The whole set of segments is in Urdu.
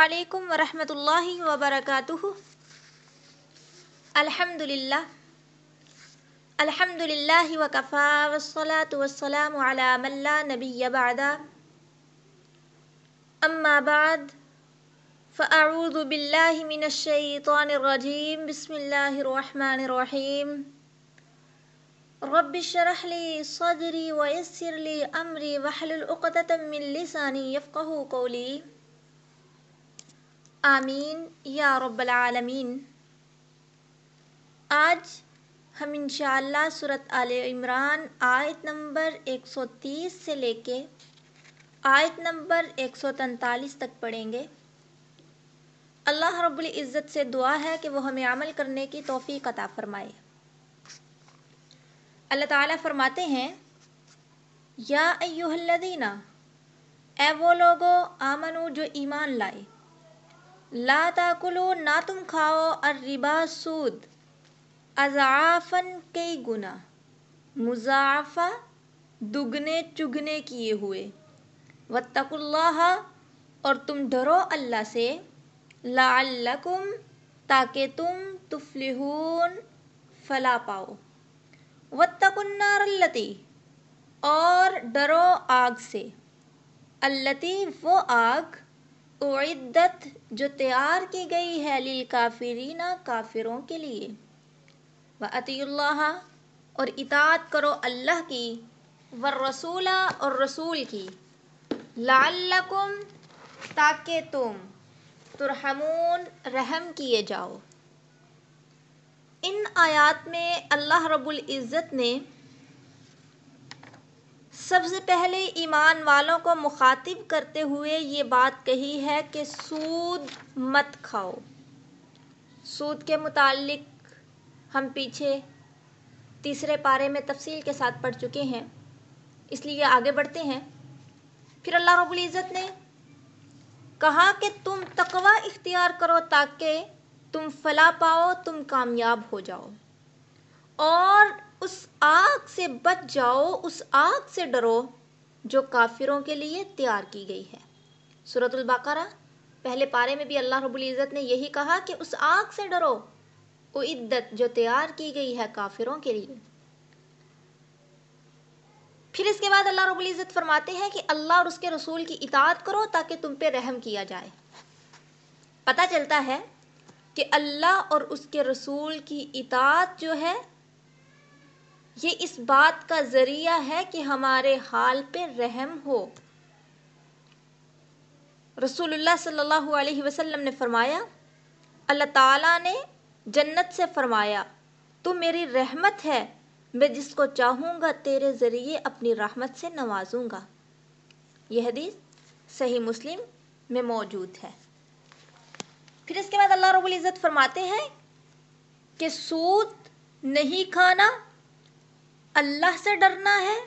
عليكم ورحمة الله وبركاته الحمد لله الحمد لله وكفى والصلاة والسلام على من لا نبي بعد أما بعد فأعوذ بالله من الشيطان الرجيم بسم الله الرحمن الرحيم رب اشرح لي صدري ويسر لي أمري واحلل عقدة من لساني يفقه قولي آمین. یا رب العالمین. آج ہم انشاءاللہ صورت آل عمران آیت نمبر ایک سو تیس سے لے کے آیت نمبر ایک سو تینتالیس تک پڑھیں گے. اللہ رب العزت سے دعا ہے کہ وہ ہمیں عمل کرنے کی توفیق عطا فرمائے. اللہ تعالیٰ فرماتے ہیں، یا ایوہ الذین، اے وہ لوگو، آمنو جو ایمان لائے۔ لا تاکلو، نہ تم کھاؤ، الربا سود۔ اضعافن کئی گنا۔ مضاعفہ دگنے، چگنے کیے ہوئے۔ واتقوا اللہ اور تم ڈرو اللہ سے۔ لعلکم تاکہ تم تفلحون، فلا پاؤ۔ واتقوا النار اللتی، اور ڈرو آگ سے۔ اللتی وہ آگ اعدت جو تیار کی گئی ہے للکافرین کافروں کے لیے۔ وَأَطِيعُ اللَّهَ اور اطاعت کرو اللہ کی، والرسول اور رسول کی۔ لعلکم تاکہ تم ترحمون، رحم کیے جاؤ۔ ان آیات میں اللہ رب العزت نے سب سے پہلے ایمان والوں کو مخاطب کرتے ہوئے یہ بات کہی ہے کہ سود مت کھاؤ۔ سود کے متعلق ہم پیچھے تیسرے پارے میں تفصیل کے ساتھ پڑھ چکے ہیں۔ اس لیے آگے بڑھتے ہیں۔ پھر اللہ رب العزت نے کہا کہ تم تقوی اختیار کرو تاکہ تم فلا پاؤ، تم کامیاب ہو جاؤ۔ اور اس آگ سے بچ جاؤ، اس آگ سے ڈرو جو کافروں کے لیے تیار کی گئی ہے۔ صورت البقرہ، پہلے پارے میں بھی اللہ رب العزت نے یہی کہا کہ اس آگ سے ڈرو۔ وہ عدت جو تیار کی گئی ہے کافروں کے لیے۔ پھر اس کے بعد اللہ رب العزت فرماتے ہیں کہ اللہ اور اس کے رسول کی اطاعت کرو تاکہ تم پہ رحم کیا جائے۔ پتہ چلتا ہے کہ اللہ اور اس کے رسول کی اطاعت جو ہے یہ اس بات کا ذریعہ ہے کہ ہمارے حال پہ رحم ہو۔ رسول اللہ صلی اللہ علیہ وسلم نے فرمایا، اللہ تعالیٰ نے جنت سے فرمایا، تو میری رحمت ہے، میں جس کو چاہوں گا تیرے ذریعے اپنی رحمت سے نوازوں گا۔ یہ حدیث صحیح مسلم میں موجود ہے۔ پھر اس کے بعد اللہ رب العزت فرماتے ہیں کہ سود نہیں کھانا اللہ سے ڈرنا ہے،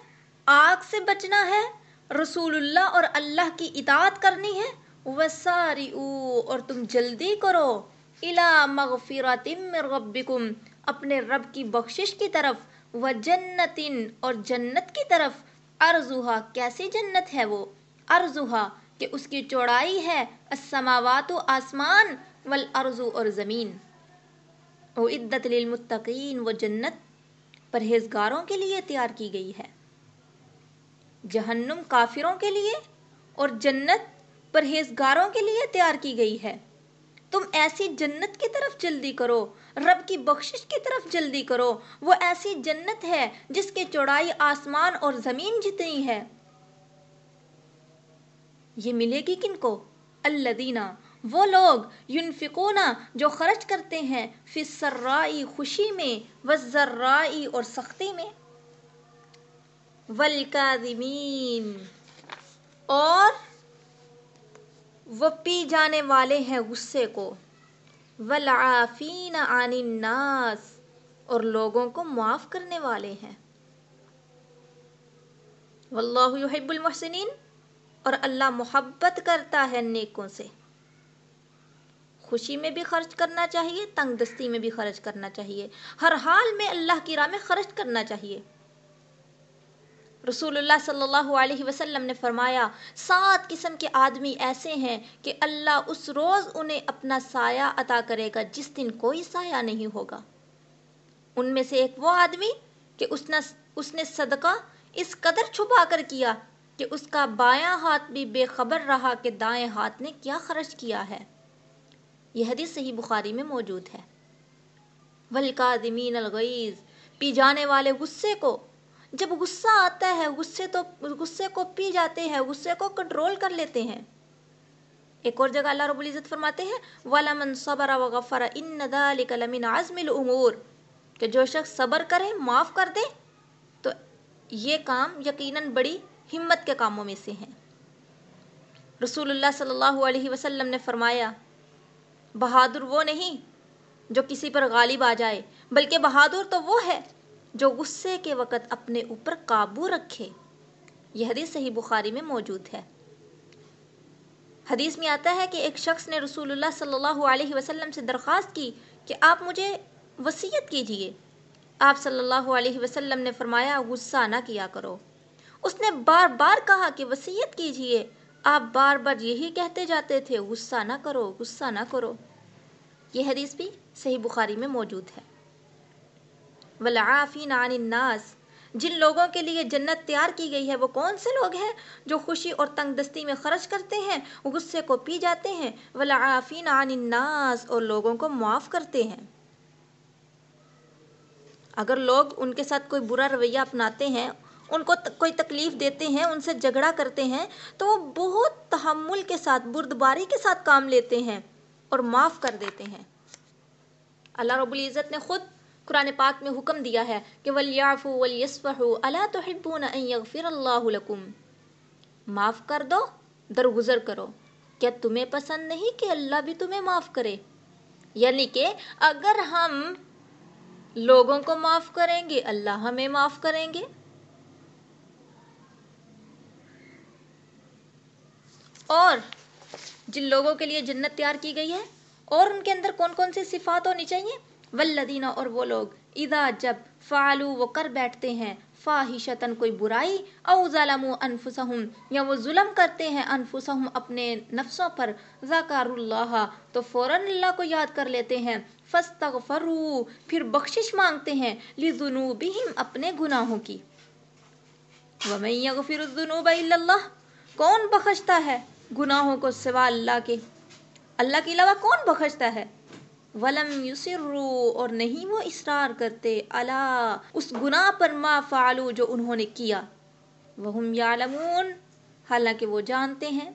آگ سے بچنا ہے، رسول اللہ اور اللہ کی اطاعت کرنی ہے وساری اور تم جلدی کرو الا مغفرات من ربکم اپنے رب کی بخشش کی طرف و جنتن اور جنت کی طرف۔ ارزوہا کیسی جنت ہے وہ؟ ارزوہا کہ اس کی چوڑائی ہے، السماوات و آسمان والارض اور زمین۔ او عدت للمتقین وہ جنت پرہیزگاروں کے لیے تیار کی گئی ہے۔ جہنم کافروں کے لیے اور جنت پرہیزگاروں کے لیے تیار کی گئی ہے۔ تم ایسی جنت کی طرف جلدی کرو، رب کی بخشش کی طرف جلدی کرو۔ وہ ایسی جنت ہے جس کی چوڑائی آسمان اور زمین جتنی ہے۔ یہ ملے گی کن کو؟ اللہ دینا وہ لوگ ینفقونا جو خرچ کرتے ہیں فی سرائی خوشی میں وزرائی اور سختی میں۔ والکاظمین۔ اور وہ پی جانے والے ہیں غصے کو۔ والعافین عن الناس۔ اور لوگوں کو معاف کرنے والے ہیں۔ واللہ یحب المحسنین۔ اور اللہ محبت کرتا ہے نیکوں سے۔ خوشی میں بھی خرچ کرنا چاہیے تنگ دستی میں بھی خرچ کرنا چاہیے۔ ہر حال میں اللہ کی راہ میں خرچ کرنا چاہیے۔ رسول اللہ صلی اللہ علیہ وسلم نے فرمایا، سات قسم کے آدمی ایسے ہیں کہ اللہ اس روز انہیں اپنا سایہ عطا کرے گا جس دن کوئی سایہ نہیں ہوگا۔ ان میں سے ایک وہ آدمی کہ اس نے اس نے صدقہ اس قدر چھپا کر کیا کہ اس کا بایاں ہاتھ بھی بے خبر رہا کہ دائیں ہاتھ نے کیا خرچ کیا ہے۔ یہ حدیث صحیح بخاری میں موجود ہے۔ ولقادمین الغیز پی جانے والے غصے کو، جب غصہ آتا ہے، غصے تو، غصے کو پی جاتے ہیں، غصے کو کنٹرول کر لیتے ہیں۔ ایک اور جگہ اللہ رب العزت فرماتے ہیں، وَلَمَنْ صَبَرَ وَغَفَرَ إِنَّ ذَلِكَ لَمِنْ عَزْمِ الْأُمُورِ۔ کہ جو شخص صبر کرے، معاف کر دے، تو یہ کام یقیناً بڑی ہمت کے کاموں میں سے ہیں۔ رسول اللہ صلی اللہ علیہ وسلم نے فرمایا بہادر وہ نہیں جو کسی پر غالب آ جائے، بلکہ بہادر تو وہ ہے جو غصے کے وقت اپنے اوپر قابو رکھے۔ یہ حدیث صحیح بخاری میں موجود ہے۔ حدیث میں آتا ہے کہ ایک شخص نے رسول اللہ صلی اللہ علیہ وسلم سے درخواست کی کہ آپ مجھے وصیت کیجیے۔ آپ صلی اللہ علیہ وسلم نے فرمایا، غصہ نہ کیا کرو۔ اس نے بار بار کہا کہ وصیت کیجیے۔ آپ بار بار یہی کہتے جاتے تھے، غصہ نہ کرو، غصہ نہ کرو۔ یہ حدیث بھی صحیح بخاری میں موجود ہے۔ والعافین عن الناس۔ جن لوگوں کے لیے جنت تیار کی گئی ہے، وہ کون سے لوگ ہیں جو خوشی اور تنگ دستی میں خرچ کرتے ہیں، غصے کو پی جاتے ہیں؟ والعافین عن الناس۔ اور لوگوں کو معاف کرتے ہیں۔ اگر لوگ ان کے ساتھ کوئی برا رویہ اپناتے ہیں ان کو کوئی تکلیف دیتے ہیں، ان سے جھگڑا کرتے ہیں، تو وہ بہت تحمل کے ساتھ، بردباری کے ساتھ کام لیتے ہیں اور معاف کر دیتے ہیں۔ اللہ رب العزت نے خود قرآن پاک میں حکم دیا ہے کہ وَلْيَعْفُوا وَلْيَسْفَحُوا أَلَا تُحِبُّونَ أَن يَغْفِرَ اللَّهُ معاف کر دو، درگزر کرو۔ کیا تمہیں پسند نہیں کہ اللہ بھی تمہیں معاف کرے؟ یعنی کہ اگر ہم لوگوں کو معاف کریں گے، اللہ ہمیں معاف کریں گے۔ اور جن لوگوں کے لیے جنت تیار کی گئی ہے، اور ان کے اندر کون کون سی صفات ہونی چاہیے؟ والذین، اور وہ لوگ، اذا جب فعلو وہ کر بیٹھتے ہیں فاحشتن کوئی برائی، او ظلموا انفسهم یا وہ ظلم کرتے ہیں انفسهم اپنے نفسوں پر ذکر اللہ تو فوراً اللہ کو یاد کر لیتے ہیں، فاستغفروا، پھر بخشش مانگتے ہیں، لذنوبہم، اپنے گناہوں کی۔ ومن یغفر الذنوب الا اللہ، کون بخشتا ہے؟ گناہوں کو سوا اللہ کے۔ اللہ کے علاوہ کون بخشتا ہے؟ ولم یسرو اور نہیں وہ اصرار کرتے۔ اللہ اس گناہ پر ما فعلو جو انہوں نے کیا۔ وہم یعلمون۔ حالانکہ وہ جانتے ہیں۔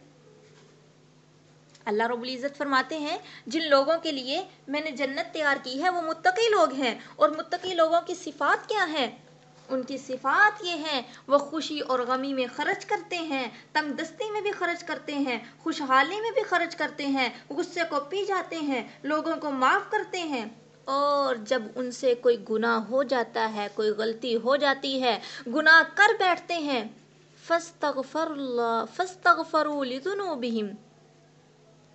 اللہ رب العزت فرماتے ہیں، جن لوگوں کے لیے میں نے جنت تیار کی ہے، وہ متقی لوگ ہیں۔ اور متقی لوگوں کی صفات کیا ہیں؟ ان کی صفات یہ ہیں، وہ خوشی اور غمی میں خرچ کرتے ہیں تنگ دستی میں بھی خرچ کرتے ہیں، خوشحالی میں بھی خرچ کرتے ہیں، غصے کو پی جاتے ہیں، لوگوں کو معاف کرتے ہیں۔ اور جب ان سے کوئی گناہ ہو جاتا ہے، کوئی غلطی ہو جاتی ہے، گناہ کر بیٹھتے ہیں۔ فستغفر اللہ فستغفروا لذنوبہم۔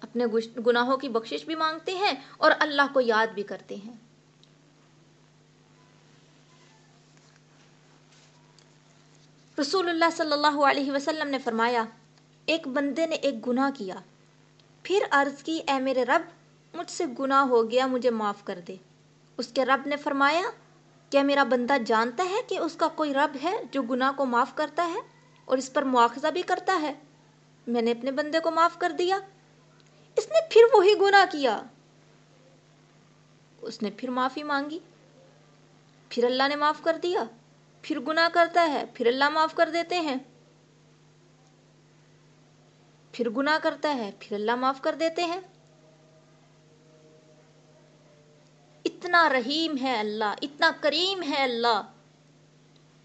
اپنے گناہوں کی بخشش بھی مانگتے ہیں اور اللہ کو یاد بھی کرتے ہیں۔ رسول اللہ صلی اللہ علیہ وسلم نے فرمایا، ایک بندے نے ایک گناہ کیا، پھر عرض کی، اے میرے رب، مجھ سے گناہ ہو گیا، مجھے معاف کر دے۔ اس کے رب نے فرمایا، کیا میرا بندہ جانتا ہے کہ اس کا کوئی رب ہے جو گناہ کو معاف کرتا ہے اور اس پر مواخذہ بھی کرتا ہے؟ میں نے اپنے بندے کو معاف کر دیا۔ اس نے پھر وہی گناہ کیا۔ اس نے پھر معافی مانگی۔ پھر اللہ نے معاف کر دیا۔ پھر گناہ کرتا ہے، پھر اللہ معاف کر دیتے ہیں۔ پھر گناہ کرتا ہے، پھر اللہ معاف کر دیتے ہیں۔ اتنا رحیم ہے اللہ، اتنا کریم ہے اللہ۔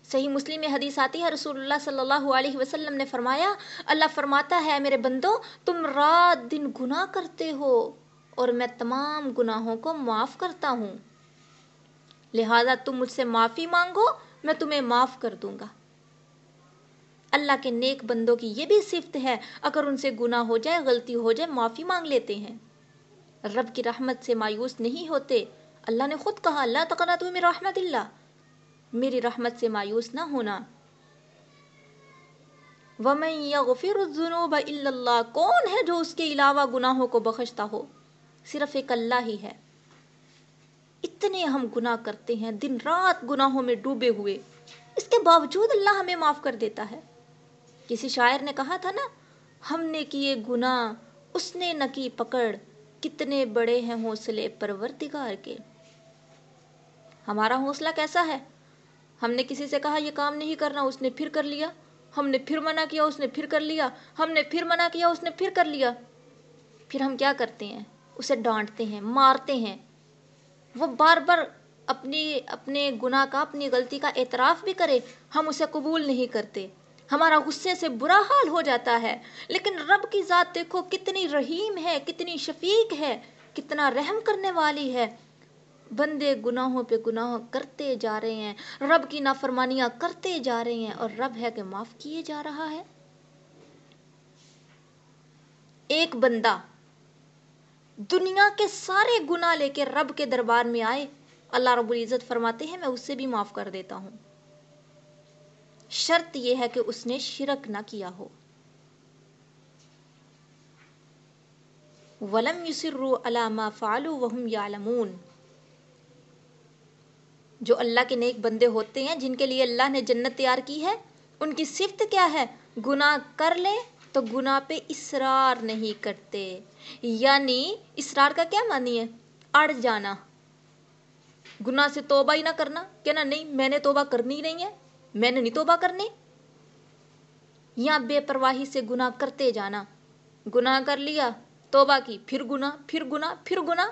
صحیح مسلم میں حدیث آتی ہے، رسول اللہ صلی اللہ علیہ وسلم نے فرمایا، اللہ فرماتا ہے میرے بندو، تم رات دن گناہ کرتے ہو اور میں تمام گناہوں کو معاف کرتا ہوں۔ لہذا تم مجھ سے معافی مانگو میں تمہیں معاف کر دوں گا۔ اللہ کے نیک بندوں کی یہ بھی صفت ہے، اگر ان سے گناہ ہو جائے، غلطی ہو جائے، معافی مانگ لیتے ہیں۔ رب کی رحمت سے مایوس نہیں ہوتے۔ اللہ نے خود کہا اللہ تقرا تمہیں رحمت اللہ۔ میری رحمت سے مایوس نہ ہونا۔ وَمَن يَغْفِرُ الذُّنُوبَ إِلَّا اللَّهُ کون ہے جو اس کے علاوہ گناہوں کو بخشتا ہو؟ صرف ایک اللہ ہی ہے۔ اتنے ہم گناہ کرتے ہیں، دن رات گناہوں میں ڈوبے ہوئے۔ اس کے باوجود اللہ ہمیں معاف کر دیتا ہے۔ کسی شاعر نے کہا تھا نا، ہم نے کیے گناہ، اس نے نہ کی پکڑ، کتنے بڑے ہیں حوصلے پروردگار کے۔ ہمارا حوصلہ کیسا ہے؟ ہم نے کسی سے کہا، یہ کام نہیں کرنا، اس نے پھر کر لیا۔ ہم نے پھر منع کیا، اس نے پھر کر لیا۔ ہم نے پھر منع کیا، اس نے پھر کر لیا۔ پھر ہم کیا کرتے ہیں؟ اسے ڈانٹتے ہیں، مارتے ہیں۔ وہ بار بار اپنی اپنے گناہ کا، اپنی غلطی کا اعتراف بھی کرے، ہم اسے قبول نہیں کرتے۔ ہمارا غصے سے برا حال ہو جاتا ہے۔ لیکن رب کی ذات دیکھو کتنی رحیم ہے، کتنی شفیق ہے، کتنا رحم کرنے والی ہے۔ بندے گناہوں پہ گناہ کرتے جا رہے ہیں، رب کی نافرمانیاں کرتے جا رہے ہیں اور رب ہے کہ معاف کیے جا رہا ہے۔ ایک بندہ دنیا کے سارے گناہ لے کے رب کے دربار میں آئے، اللہ رب العزت فرماتے ہیں، میں اس سے بھی معاف کر دیتا ہوں۔ شرط یہ ہے کہ اس نے شرک نہ کیا ہو۔ ولم یسروا علی ما فعلوا وهم یعلمون جو اللہ کے نیک بندے ہوتے ہیں، جن کے لیے اللہ نے جنت تیار کی ہے، ان کی صفت کیا ہے؟ گناہ کر لے تو گناہ پہ اصرار نہیں کرتے۔ یعنی اصرار کا کیا معنی ہے؟ اڑ جانا۔ گناہ سے توبہ ہی نہ کرنا۔ کہنا نہیں، میں نے توبہ کرنی نہیں ہے۔ میں نے نہیں توبہ کرنی۔ یا بے پرواہی سے گناہ کرتے جانا۔ گناہ کر لیا، توبہ کی، پھر گناہ پھر گناہ پھر گناہ۔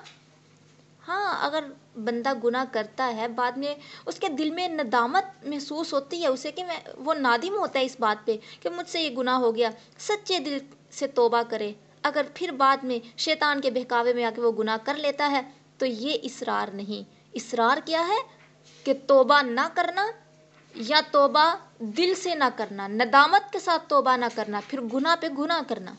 ہاں اگر بندہ گناہ کرتا ہے، بعد میں اس کے دل میں ندامت محسوس ہوتی ہے اسے کہ میں، وہ نادم ہوتا ہے اس بات پہ کہ مجھ سے یہ گناہ ہو گیا۔ سچے دل سے توبہ کرے۔ اگر پھر بعد میں شیطان کے بہکاوے میں آ کے وہ گناہ کر لیتا ہے تو یہ اصرار نہیں۔ اصرار کیا ہے؟ کہ توبہ نہ کرنا یا توبہ دل سے نہ کرنا، ندامت کے ساتھ توبہ نہ کرنا، پھر گناہ پہ گناہ کرنا۔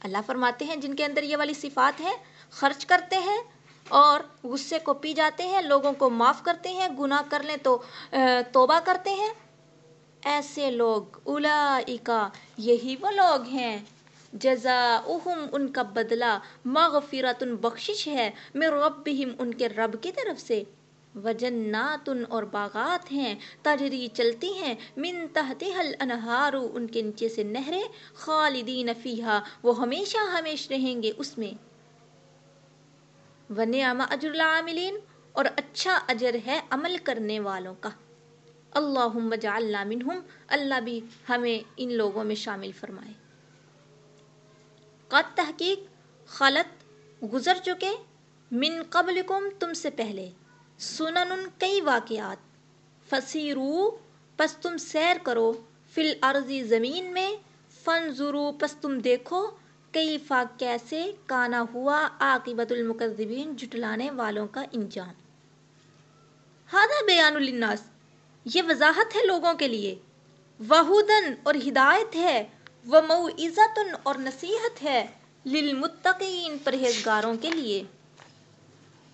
اللہ فرماتے ہیں، جن کے اندر یہ والی صفات ہے خرچ کرتے ہیں اور غصے کو پی جاتے ہیں، لوگوں کو معاف کرتے ہیں، گناہ کر لیں تو توبہ کرتے ہیں۔ ایسے لوگ اولائکا یہی وہ لوگ ہیں۔ جزا ان کا بدلہ مغفرت بخشش ہے میں ربہم ان کے رب کی طرف سے۔ وجنات اور باغات ہیں، تجری چلتی ہیں۔ من تحت حل انہار ان کے نیچے سے نہریں خالدین فیہا، وہ ہمیشہ ہمیش رہیں گے اس میں۔ ونعم اجر العاملین، اور اچھا اجر ہے عمل کرنے والوں کا۔ اللہم جعلنا منہم، اللہ بھی ہمیں ان لوگوں میں شامل فرمائے۔ قد تحقیق، خلط گزر چکے، من قبلکم تم سے پہلے۔ سنن کئی واقعات۔ فسیرو، پس تم سیر کرو، فی الارضی زمین میں، فنظرو، پس تم دیکھو کئی فا کیسے کانا ہوا عاقبت المکذبین جٹلانے والوں کا انجام۔ ہادہ بیان الناس یہ وضاحت ہے لوگوں کے لیے۔ وہودن اور ہدایت ہے وہ معزت اور نصیحت ہے للمتقین پرہیزگاروں کے لیے۔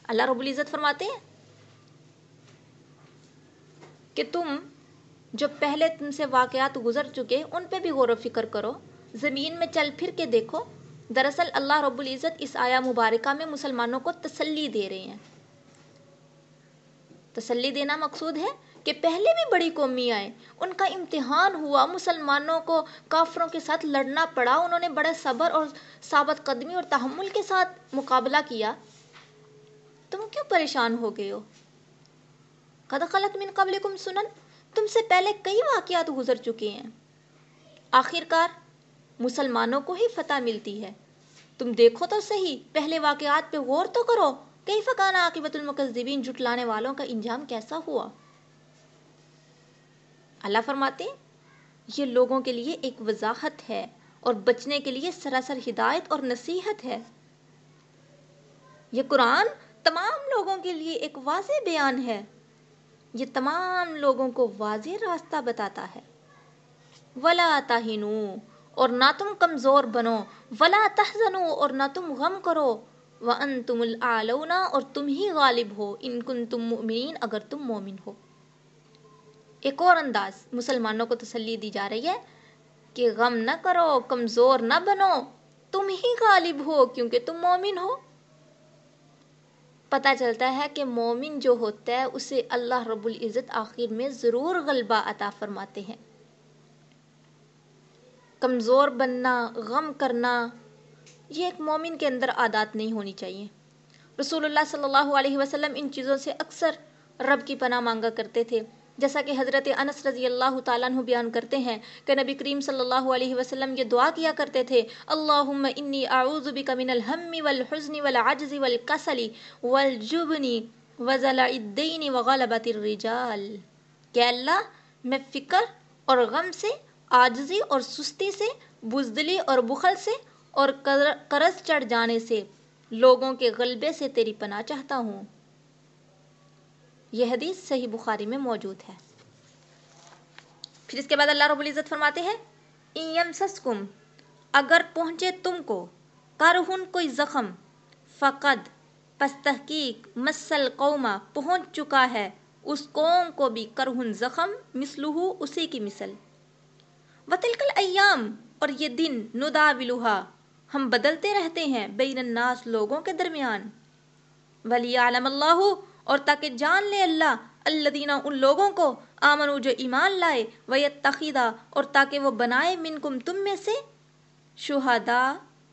اللہ رب العزت فرماتے ہیں کہ تم جو پہلے تم سے واقعات گزر چکے، ان پہ بھی غور و فکر کرو۔ زمین میں چل پھر کے دیکھو، دراصل اللہ رب العزت اس آیا مبارکہ میں مسلمانوں کو تسلی دے رہے ہیں۔ تسلی دینا مقصود ہے کہ پہلے بھی بڑی قومی آئے ان کا امتحان ہوا، مسلمانوں کو کافروں کے ساتھ لڑنا پڑا، انہوں نے بڑے صبر اور ثابت قدمی اور تحمل کے ساتھ مقابلہ کیا۔ تم کیوں پریشان ہو گئے ہو؟ قد خلط من قبلکم سنن، تم سے پہلے کئی واقعات گزر چکے ہیں۔ آخر کار مسلمانوں کو ہی فتح ملتی ہے۔ تم دیکھو تو صحیح، پہلے واقعات پہ غور تو کرو کئی فکانا عاقبت المکذبین جھٹلانے والوں کا انجام کیسا ہوا؟ اللہ فرماتے یہ لوگوں کے لیے ایک وضاحت ہے اور بچنے کے لیے سراسر ہدایت اور نصیحت ہے۔ یہ قرآن تمام لوگوں کے لیے ایک واضح بیان ہے۔ یہ تمام لوگوں کو واضح راستہ بتاتا ہے۔ ولا تہنو اور نہ تم کمزور بنو، ولا تحزنو اور نہ تم غم کرو۔ وانتم الاعلون اور تم ہی غالب ہو۔ ان کن تم مؤمنین اگر تم مومن ہو۔ ایک اور انداز، مسلمانوں کو تسلی دی جا رہی ہے کہ غم نہ کرو، کمزور نہ بنو۔ تم ہی غالب ہو کیونکہ تم مومن ہو۔ پتہ چلتا ہے کہ مومن جو ہوتا ہے، اسے اللہ رب العزت آخر میں ضرور غلبہ عطا فرماتے ہیں۔ کمزور بننا، غم کرنا، یہ ایک مومن کے اندر عادات نہیں ہونی چاہیے۔ رسول اللہ صلی اللہ علیہ وسلم ان چیزوں سے اکثر رب کی پناہ مانگا کرتے تھے۔ جیسا کہ حضرت انس رضی اللہ تعالیٰ عنہ بیان کرتے ہیں کہ نبی کریم صلی اللہ علیہ وسلم یہ دعا کیا کرتے تھے، اللہم انی اعوذ بک من الہم والحزن والعجز والکسل والجبن وزلع الدین وغلبت الرجال. کہ اللہ، میں فکر اور غم سے آجزی اور سستی سے، بزدلی اور بخل سے اور قرض چڑھ جانے سے لوگوں کے غلبے سے تیری پناہ چاہتا ہوں۔ یہ حدیث صحیح بخاری میں موجود ہے۔ پھر اس کے بعد اللہ رب العزت فرماتے ہیں سسکم اگر پہنچے تم کو کرہن کوئی زخم، فقد پس تحقیق مسل قوما پہنچ چکا ہے، اس قوم کو بھی کرہن زخم مسلو اسی کی مثل۔ وطلکل ایام اور یہ دن ندا ولوہا ہم بدلتے رہتے ہیں بین الناس لوگوں کے درمیان۔ ولی عالم اللہ اور تاکہ جان لے اللہ اللہ دینا ان لوگوں کو آمنو جو ایمان لائے ویت تقیدہ اور تاکہ وہ بنائے منکم تم میں سے شہداء،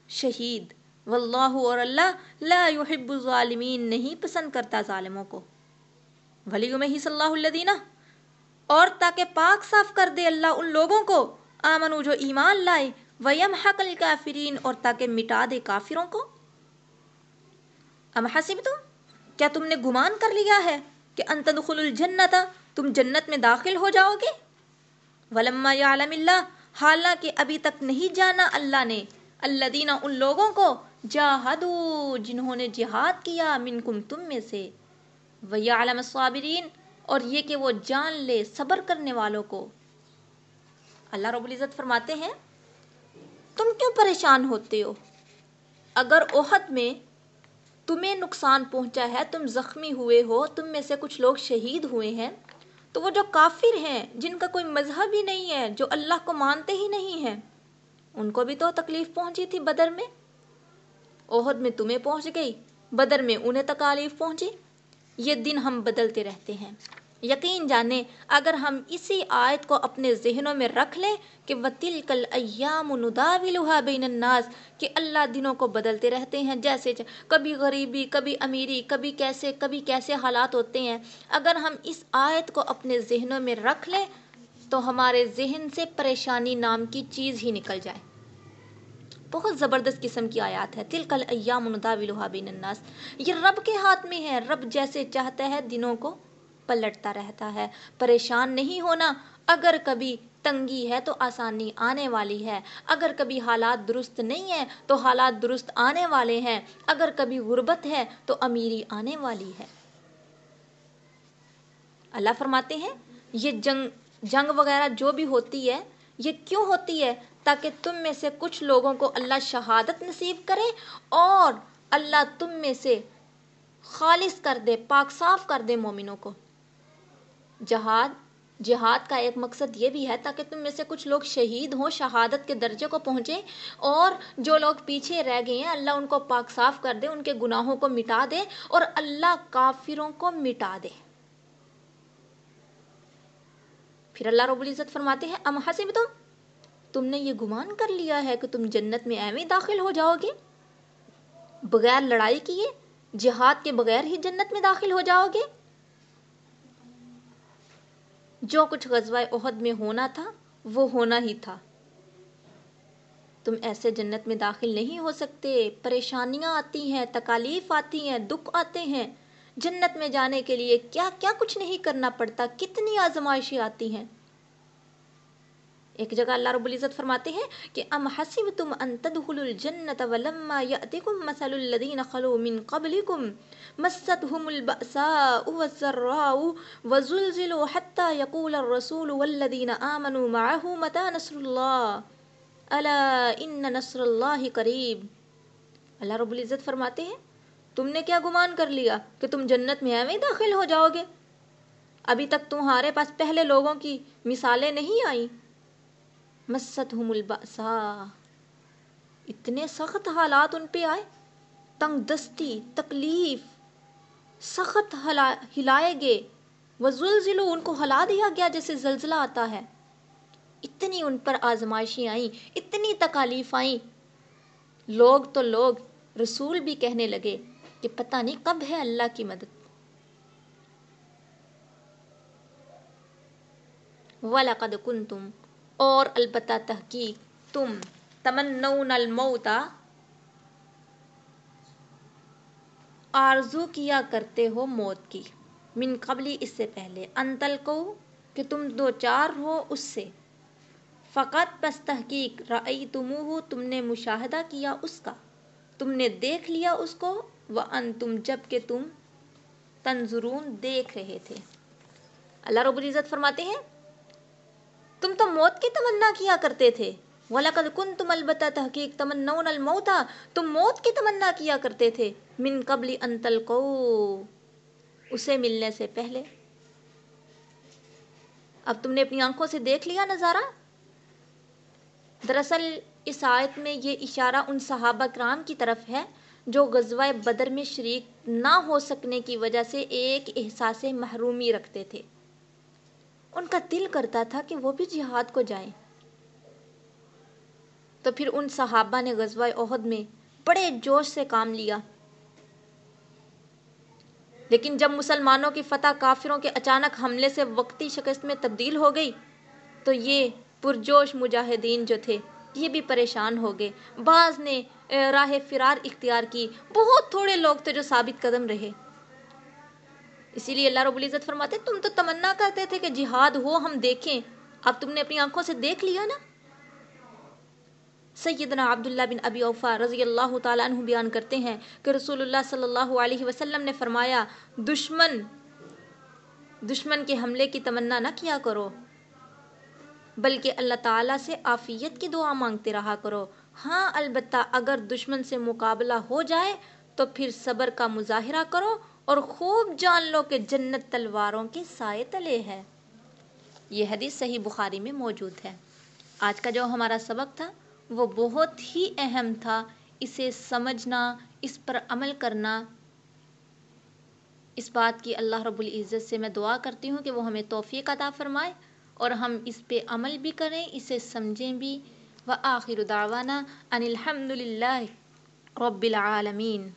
شہید۔ واللہ اور اللہ لا يحب الظالمین نہیں پسند کرتا ظالموں کو۔ ولیوں میں ہی صلی اللہ اللہ اور تاکہ پاک صاف کر دے اللہ ان لوگوں کو۔ آمنو جو ایمان لائے ویم حق الکافرین اور تاکہ مٹا دے کافروں کو۔ ام حسب تم کیا تم نے گمان کر لیا ہے کہ انتدخل الجنت تم جنت میں داخل ہو جاؤ گے؟ ولما یعلم اللہ حالانکہ ابھی تک نہیں جانا اللہ نے۔ اللہ دینا ان لوگوں کو جاہدو جنہوں نے جہاد کیا، منکم تم میں سے۔ ویعلم الصابرین اور یہ کہ وہ جان لے صبر کرنے والوں کو۔ اللہ رب العزت فرماتے ہیں، تم کیوں پریشان ہوتے ہو؟ اگر احد میں تمہیں نقصان پہنچا ہے، تم زخمی ہوئے ہو، تم میں سے کچھ لوگ شہید ہوئے ہیں، تو وہ جو کافر ہیں، جن کا کوئی مذہب ہی نہیں ہے، جو اللہ کو مانتے ہی نہیں ہیں، ان کو بھی تو تکلیف پہنچی تھی بدر میں۔ عہد میں تمہیں پہنچ گئی، بدر میں انہیں تکالیف پہنچی۔ یہ دن ہم بدلتے رہتے ہیں۔ یقین جانے، اگر ہم اسی آیت کو اپنے ذہنوں میں رکھ لیں کہ وطل کل ایام نداولها بین الناس، کہ اللہ دنوں کو بدلتے رہتے ہیں، جیسے کبھی غریبی، کبھی امیری، کبھی کیسے کبھی کیسے حالات ہوتے ہیں۔ اگر ہم اس آیت کو اپنے ذہنوں میں رکھ لیں، تو ہمارے ذہن سے پریشانی نام کی چیز ہی نکل جائے۔ بہت زبردست قسم کی آیات ہے۔ تل کل ایام نداولها بین الناس۔ یہ رب کے ہاتھ میں ہے، رب جیسے چاہتا ہے دنوں کو پلٹتا رہتا ہے۔ پریشان نہیں ہونا اگر کبھی تنگی ہے تو آسانی آنے والی ہے۔ اگر کبھی حالات درست نہیں ہے تو حالات درست آنے والے ہیں۔ اگر کبھی غربت ہے تو امیری آنے والی ہے۔ اللہ فرماتے ہیں، یہ جنگ جنگ وغیرہ جو بھی ہوتی ہے، یہ کیوں ہوتی ہے؟ تاکہ تم میں سے کچھ لوگوں کو اللہ شہادت نصیب کرے اور اللہ تم میں سے خالص کر دے، پاک صاف کر دے مومنوں کو۔ جہاد جہاد کا ایک مقصد یہ بھی ہے تاکہ تم میں سے کچھ لوگ شہید ہوں، شہادت کے درجے کو پہنچیں اور جو لوگ پیچھے رہ گئے ہیں، اللہ ان کو پاک صاف کر دے، ان کے گناہوں کو مٹا دے اور اللہ کافروں کو مٹا دے۔ پھر اللہ رب العزت فرماتے ہیں، ام حسب تم تم نے یہ گمان کر لیا ہے کہ تم جنت میں ایویں داخل ہو جاؤ گے؟ بغیر لڑائی کیے، جہاد کے بغیر ہی جنت میں داخل ہو جاؤ گے؟ جو کچھ غزوہ عہد میں ہونا تھا، وہ ہونا ہی تھا۔ تم ایسے جنت میں داخل نہیں ہو سکتے۔ پریشانیاں آتی ہیں، تکالیف آتی ہیں، دکھ آتے ہیں۔ جنت میں جانے کے لیے کیا کیا کچھ نہیں کرنا پڑتا، کتنی آزمائشیں آتی ہیں۔ ایک جگہ اللہ رب العزت فرماتے ہیں کہ ام حسبتم ان تدخلوا الجنت ولما ياتكم مثل الذين خلو من قبلكم مستهم البأساء والضراء وزلزلوا حتى يقول الرسول والذين آمنوا معه متى نصر الله الا ان نصر الله قریب۔ اللہ رب العزت فرماتے ہیں، تم نے کیا گمان کر لیا کہ تم جنت میں ایویں داخل ہو جاؤ گے؟ ابھی تک تمہارے پاس پہلے لوگوں کی مثالیں نہیں آئیں۔ مست ہم الباسا اتنے سخت حالات ان پہ آئے، تنگ دستی، تکلیف، سخت ہلائے گے وہ زلزلو ان کو ہلا دیا گیا جیسے زلزلہ آتا ہے۔ اتنی ان پر آزمائشیں آئیں، اتنی تکالیف آئیں۔ لوگ تو لوگ رسول بھی کہنے لگے کہ پتہ نہیں کب ہے اللہ کی مدد۔ وَلَقَدْ كُنْتُمْ اور البتہ تحقیق، تم تمنون الموتا آرزو کیا کرتے ہو موت کی۔ من قبلی اس سے پہلے انتل کو کہ تم دو چار ہو اس سے۔ فقط پس تحقیق رئی تمہ تم نے مشاہدہ کیا اس کا۔ تم نے دیکھ لیا اس کو وہ ان تم جبکہ تم تنظرون دیکھ رہے تھے۔ اللہ رب العزت فرماتے ہیں تم تو موت کی تمنا کیا کرتے تھے؟ وَلَقَدْ كُنْتُمْ البتہ تحقیق تمنون الموتا تم موت کی تمنا کیا کرتے تھے؟ من قبل ان تلقو اسے ملنے سے پہلے۔ اب تم نے اپنی آنکھوں سے دیکھ لیا نظارہ؟ دراصل اس آیت میں یہ اشارہ ان صحابہ کرام کی طرف ہے، جو غزوہ بدر میں شریک نہ ہو سکنے کی وجہ سے ایک احساس محرومی رکھتے تھے۔ ان کا دل کرتا تھا کہ وہ بھی جہاد کو جائیں۔ تو پھر ان صحابہ نے غزوہ عہد میں بڑے جوش سے کام لیا۔ لیکن جب مسلمانوں کی فتح کافروں کے اچانک حملے سے وقتی شکست میں تبدیل ہو گئی، تو یہ پرجوش مجاہدین جو تھے، یہ بھی پریشان ہو گئے۔ بعض نے راہ فرار اختیار کی۔ بہت تھوڑے لوگ تھے جو ثابت قدم رہے۔ اسی لیے اللہ رب العزت فرماتے تم تو تمنا کرتے تھے کہ جہاد ہو، ہم دیکھیں۔ اب تم نے اپنی آنکھوں سے دیکھ لیا نا؟ سیدنا عبداللہ بن ابی اوفا رضی اللہ تعالیٰ عنہ بیان کرتے ہیں کہ رسول اللہ صلی اللہ علیہ وسلم نے فرمایا، دشمن دشمن کے حملے کی تمنا نہ کیا کرو، بلکہ اللہ تعالیٰ سے آفیت کی دعا مانگتے رہا کرو۔ ہاں البتہ اگر دشمن سے مقابلہ ہو جائے تو پھر صبر کا مظاہرہ کرو اور خوب جان لو کہ جنت تلواروں کے سائے تلے ہے یہ حدیث صحیح بخاری میں موجود ہے۔ آج کا جو ہمارا سبق تھا، وہ بہت ہی اہم تھا۔ اسے سمجھنا، اس پر عمل کرنا۔ اس بات کی اللہ رب العزت سے میں دعا کرتی ہوں کہ وہ ہمیں توفیق عطا فرمائے اور ہم اس پہ عمل بھی کریں، اسے سمجھیں بھی۔ وآخر دعوانا ان الحمد للہ رب العالمین۔